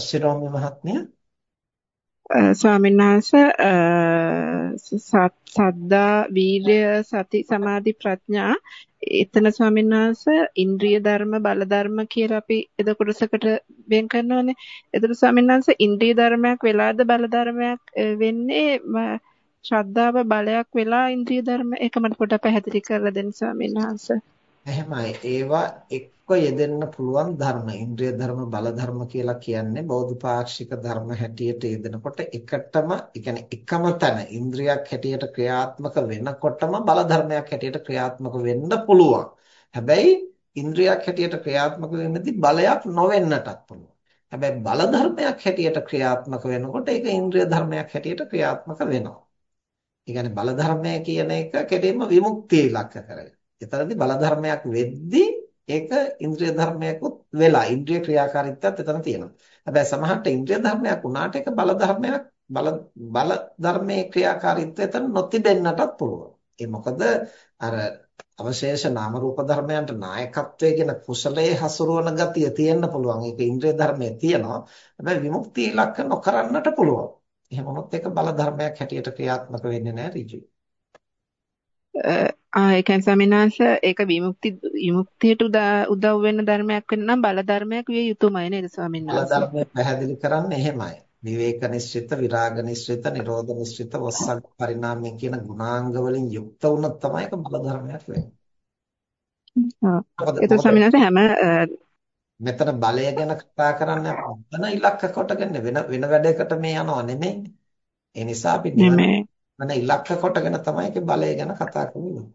ශිරෝමි මහත්මිය ස්වාමීන් වහන්සේ සද්දා වීර්ය සති සමාධි ප්‍රඥා එතන ස්වාමීන් වහන්සේ ඉන්ද්‍රිය ධර්ම බල ධර්ම කියලා අපි එද කොටසකට වෙන් කරනවානේ. එතකොට ස්වාමීන් වහන්සේ ඉන්ද්‍රිය ධර්මයක් වෙලාද බල ධර්මයක් වෙන්නේ ශ්‍රද්ධාව බලයක් වෙලා ඉන්ද්‍රිය ධර්ම ඒක මට පොඩ්ඩක් පැහැදිලි කරලා දෙන්න ස්වාමීන් වහන්සේ. එහෙමයි. ඒවා එක්ක යෙදෙන්න පුළුවන් ධර්ම. ඉන්ද්‍රිය ධර්ම, බල ධර්ම කියලා කියන්නේ බෞද්ධපාක්ෂික ධර්ම හැටියට යෙදෙනකොට එකටම, يعني එකම තැන ඉන්ද්‍රියක් හැටියට ක්‍රියාත්මක වෙනකොටම බල ධර්මයක් හැටියට ක්‍රියාත්මක වෙන්න පුළුවන්. හැබැයි ඉන්ද්‍රියක් හැටියට ක්‍රියාත්මක වෙන්නදී බලයක් නොවෙන්නටත් පුළුවන්. හැබැයි බල ධර්මයක් හැටියට ක්‍රියාත්මක වෙනකොට ඒක ඉන්ද්‍රිය ධර්මයක් හැටියට ක්‍රියාත්මක වෙනවා. ඒ කියන්නේ බල ධර්මය කියන එක කෙරෙහිම විමුක්තිය ඉලක්ක කරගෙන. එතරම්දි බල ධර්මයක් වෙද්දී ඒක ඉන්ද්‍රිය ධර්මයකුත් වෙලා ඉන්ද්‍රිය ක්‍රියාකාරීත්වයත් එතන තියෙනවා. හැබැයි සමහරට ඉන්ද්‍රිය ධර්මයක් වුණාට ඒක බල ධර්මයක් බල බල ධර්මයේ ක්‍රියාකාරීත්වය එතන නොතිබෙන්නටත් පුළුවන්. ඒ මොකද අර අවශේෂ නාම රූප ධර්මයන්ට නායකත්වයේ කියන කුසලයේ හසුරුවන ගතිය තියෙන්න පුළුවන්. ඒක ඉන්ද්‍රිය ධර්මයේ තියෙනවා. හැබැයි විමුක්තිය ඉලක්ක නොකරන්නට පුළුවන්. එහෙම වුණොත් ඒක බල ධර්මයක් හැටියට ක්‍රියාත්මක වෙන්නේ නැහැ ඍජුයි. ඒ කියන්නේ ස්වාමිනාංශ ඒක විමුක්ති විමුක්තියට උදව් වෙන ධර්මයක් වෙන්න නම් බල ධර්මයක් විය යුතුමයි නේද ස්වාමිනාංශ? බල ධර්මය පැහැදිලි කරන්නේ එහෙමයි. විවේක නිශ්චිත, විරාග නිශ්චිත, නිරෝධ නිශ්චිත, වස්සග්ග පරිණාමය කියන ගුණාංග වලින් යුක්ත වුණොත් තමයි ඒක බල ධර්මයක් වෙන්නේ. හැම මෙතන බලය ගැන කතා කරන්නේ අපන ඉලක්ක කොටගෙන වෙන වෙන වැඩයකට මේ යනවා නෙමෙයි. ඒ නිසා අපි නිවන ඉලක්ක කොටගෙන තමයි බලය ගැන කතා කරන්නේ.